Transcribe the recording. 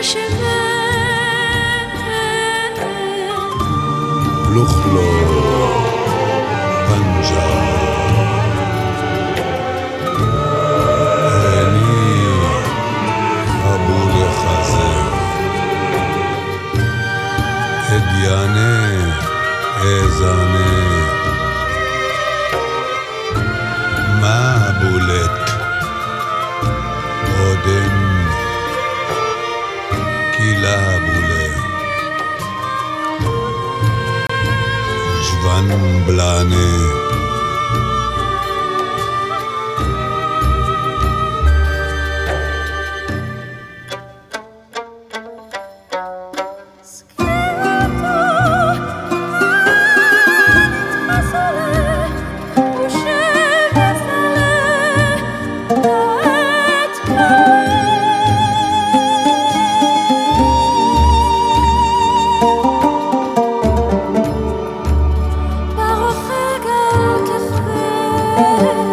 Russian Blane. love.